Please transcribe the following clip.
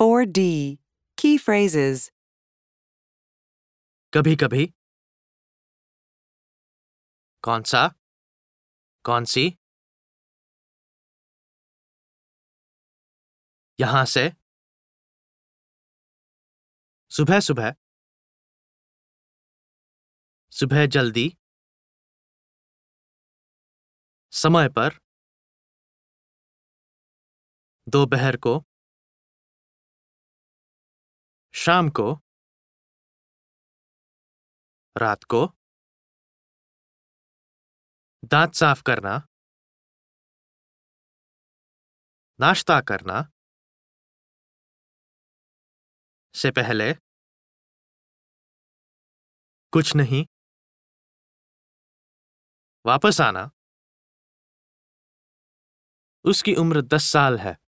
4D. Key phrases. कभी कभी कौन सा कौन सी यहाँ से। सुबह सुबह। सुबह जल्दी। समय पर। दोपहर को। शाम को, रात को, दांत साफ़ करना, नाश्ता करना, से पहले, कुछ नहीं, वापस आना, उसकी उम्र दस साल है।